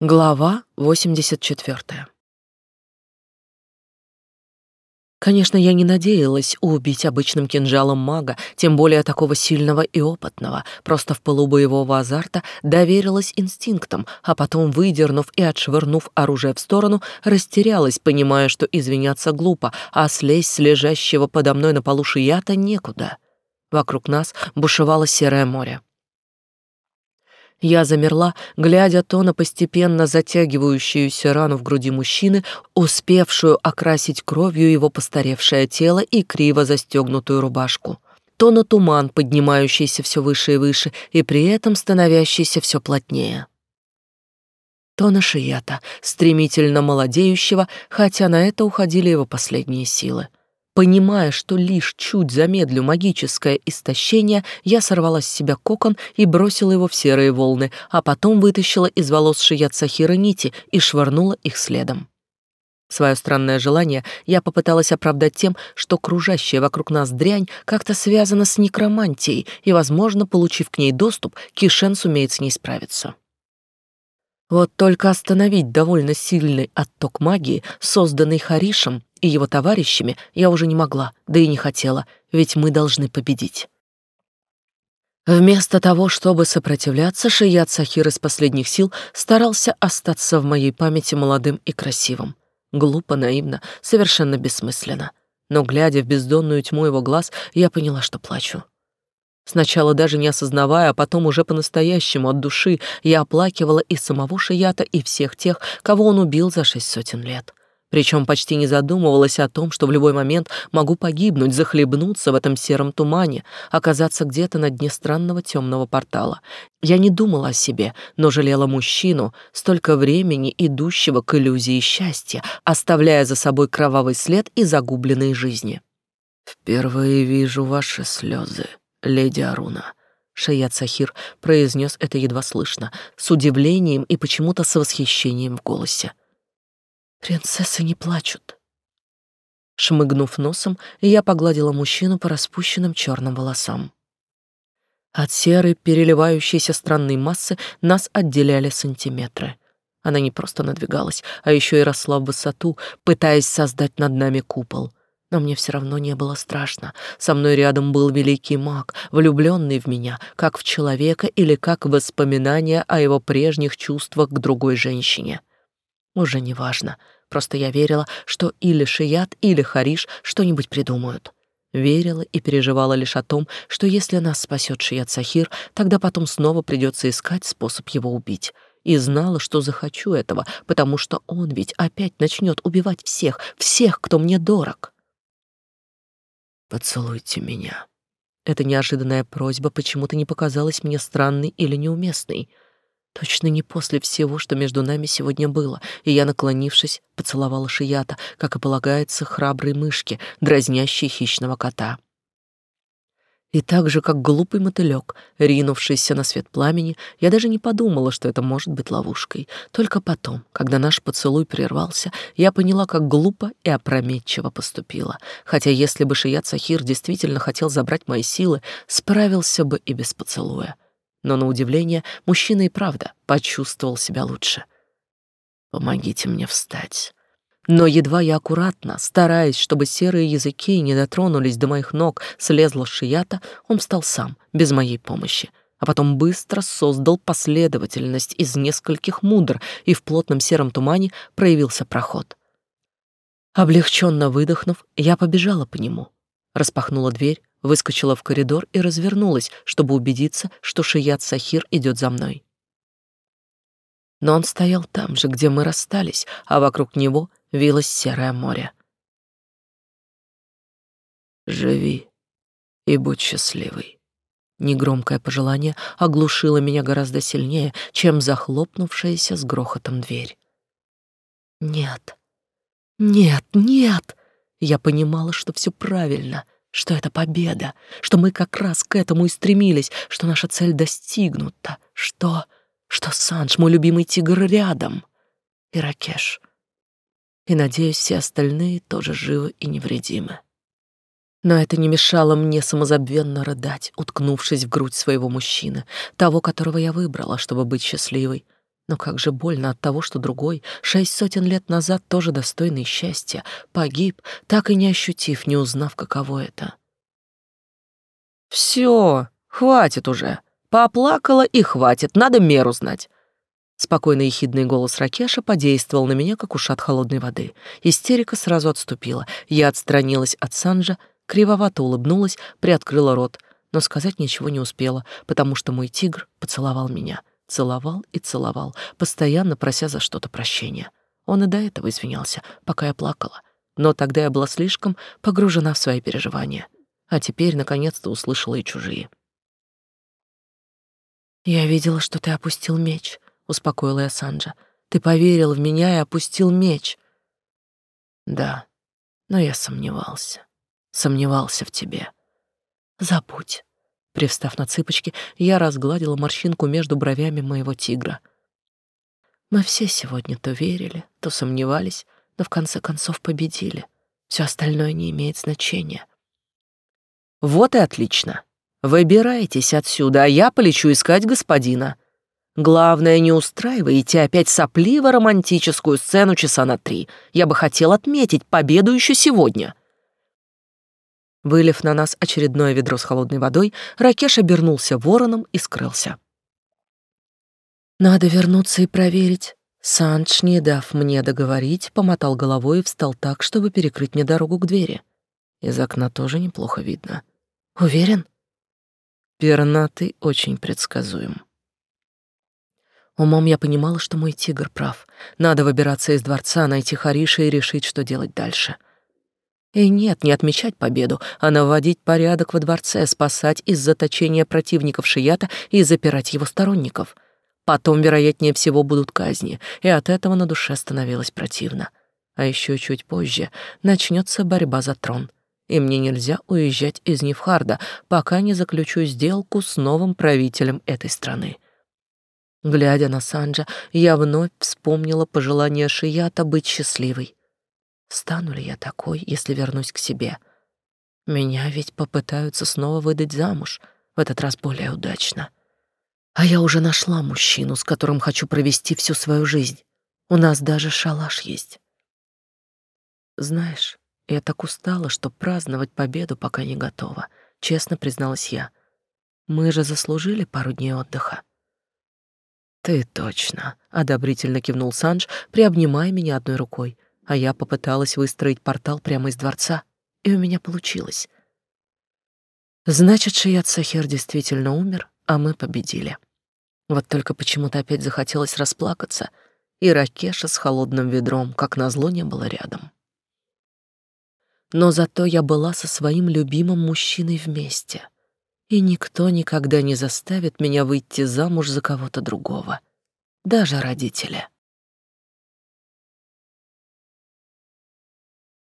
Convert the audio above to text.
Глава 84. Конечно, я не надеялась убить обычным кинжалом мага, тем более такого сильного и опытного. Просто в пылу боевого азарта доверилась инстинктам, а потом, выдернув и отшвырнув оружие в сторону, растерялась, понимая, что извиняться глупо, а слезть с лежащего подо мной на полу шията некуда. Вокруг нас бушевало серое море. Я замерла, глядя то на постепенно затягивающуюся рану в груди мужчины, успевшую окрасить кровью его постаревшее тело и криво застегнутую рубашку, то на туман, поднимающийся все выше и выше, и при этом становящийся все плотнее. То на шията, стремительно молодеющего, хотя на это уходили его последние силы. Понимая, что лишь чуть замедлю магическое истощение, я сорвала с себя кокон и бросила его в серые волны, а потом вытащила из волос Шият Сахира нити и швырнула их следом. Свое странное желание я попыталась оправдать тем, что кружащая вокруг нас дрянь как-то связана с некромантией, и, возможно, получив к ней доступ, Кишен сумеет с ней справиться. Вот только остановить довольно сильный отток магии, созданный Харишем, и его товарищами я уже не могла, да и не хотела, ведь мы должны победить. Вместо того, чтобы сопротивляться, Шият Сахир из последних сил старался остаться в моей памяти молодым и красивым. Глупо, наивно, совершенно бессмысленно. Но, глядя в бездонную тьму его глаз, я поняла, что плачу. Сначала даже не осознавая, а потом уже по-настоящему от души я оплакивала и самого Шията, и всех тех, кого он убил за шесть сотен лет. Причем почти не задумывалась о том, что в любой момент могу погибнуть, захлебнуться в этом сером тумане, оказаться где-то на дне странного темного портала. Я не думала о себе, но жалела мужчину, столько времени идущего к иллюзии счастья, оставляя за собой кровавый след и загубленные жизни. «Впервые вижу ваши слезы, леди Аруна», Шаят Сахир произнес это едва слышно, с удивлением и почему-то с восхищением в голосе. Принцессы не плачут. Шмыгнув носом, я погладила мужчину по распущенным черным волосам. От серой, переливающейся странной массы нас отделяли сантиметры. Она не просто надвигалась, а еще и росла в высоту, пытаясь создать над нами купол. Но мне все равно не было страшно. Со мной рядом был великий маг, влюбленный в меня, как в человека или как в воспоминания о его прежних чувствах к другой женщине. Уже не важно. Просто я верила, что или Шият, или Хариш что-нибудь придумают. Верила и переживала лишь о том, что если нас спасет Шият Сахир, тогда потом снова придется искать способ его убить. И знала, что захочу этого, потому что он ведь опять начнет убивать всех, всех, кто мне дорог. «Поцелуйте меня». Эта неожиданная просьба почему-то не показалась мне странной или неуместной — Точно не после всего, что между нами сегодня было, и я, наклонившись, поцеловала Шията, как и полагается храброй мышке, дразнящей хищного кота. И так же, как глупый мотылёк, ринувшийся на свет пламени, я даже не подумала, что это может быть ловушкой. Только потом, когда наш поцелуй прервался, я поняла, как глупо и опрометчиво поступила. Хотя если бы Шият Сахир действительно хотел забрать мои силы, справился бы и без поцелуя но на удивление мужчина и правда почувствовал себя лучше. «Помогите мне встать». Но едва я аккуратно, стараясь, чтобы серые языки не дотронулись до моих ног, слезла с шията, он встал сам, без моей помощи, а потом быстро создал последовательность из нескольких мудр, и в плотном сером тумане проявился проход. Облегченно выдохнув, я побежала по нему, распахнула дверь, выскочила в коридор и развернулась, чтобы убедиться, что Шият Сахир идет за мной. Но он стоял там же, где мы расстались, а вокруг него вилось серое море. «Живи и будь счастливый». Негромкое пожелание оглушило меня гораздо сильнее, чем захлопнувшаяся с грохотом дверь. «Нет, нет, нет!» Я понимала, что все правильно — что это победа, что мы как раз к этому и стремились, что наша цель достигнута, что... что Санж, мой любимый тигр, рядом. И Ракеш. И, надеюсь, все остальные тоже живы и невредимы. Но это не мешало мне самозабвенно рыдать, уткнувшись в грудь своего мужчины, того, которого я выбрала, чтобы быть счастливой. Но как же больно от того, что другой, шесть сотен лет назад тоже достойный счастья, погиб, так и не ощутив, не узнав, каково это. Все, хватит уже. Поплакала и хватит, надо меру знать. Спокойный ехидный голос Ракеша подействовал на меня, как ушат холодной воды. Истерика сразу отступила. Я отстранилась от Санжа, кривовато улыбнулась, приоткрыла рот, но сказать ничего не успела, потому что мой тигр поцеловал меня. Целовал и целовал, постоянно прося за что-то прощения. Он и до этого извинялся, пока я плакала. Но тогда я была слишком погружена в свои переживания. А теперь, наконец-то, услышала и чужие. «Я видела, что ты опустил меч», — успокоила я Санджа. «Ты поверил в меня и опустил меч». «Да, но я сомневался. Сомневался в тебе». «Забудь. Привстав на цыпочки, я разгладила морщинку между бровями моего тигра. Мы все сегодня то верили, то сомневались, но в конце концов победили. Все остальное не имеет значения. Вот и отлично. Выбирайтесь отсюда, а я полечу искать господина. Главное, не устраивайте опять сопливо-романтическую сцену часа на три. Я бы хотел отметить победу еще сегодня. Вылив на нас очередное ведро с холодной водой, Ракеш обернулся вороном и скрылся. «Надо вернуться и проверить». Санч, не дав мне договорить, помотал головой и встал так, чтобы перекрыть мне дорогу к двери. Из окна тоже неплохо видно. «Уверен?» Пернатый очень предсказуем. Умом я понимала, что мой тигр прав. Надо выбираться из дворца, найти Хариша и решить, что делать дальше. И нет, не отмечать победу, а наводить порядок во дворце, спасать из заточения противников Шията и запирать его сторонников. Потом, вероятнее всего, будут казни, и от этого на душе становилось противно. А еще чуть позже начнется борьба за трон. И мне нельзя уезжать из Невхарда, пока не заключу сделку с новым правителем этой страны. Глядя на Санджа, я вновь вспомнила пожелание Шията быть счастливой. Стану ли я такой, если вернусь к себе? Меня ведь попытаются снова выдать замуж, в этот раз более удачно. А я уже нашла мужчину, с которым хочу провести всю свою жизнь. У нас даже шалаш есть. Знаешь, я так устала, что праздновать победу пока не готова, честно призналась я. Мы же заслужили пару дней отдыха. Ты точно, одобрительно кивнул Санж, приобнимая меня одной рукой а я попыталась выстроить портал прямо из дворца, и у меня получилось. Значит, Шият Сахир действительно умер, а мы победили. Вот только почему-то опять захотелось расплакаться, и Ракеша с холодным ведром, как назло, не было рядом. Но зато я была со своим любимым мужчиной вместе, и никто никогда не заставит меня выйти замуж за кого-то другого, даже родители.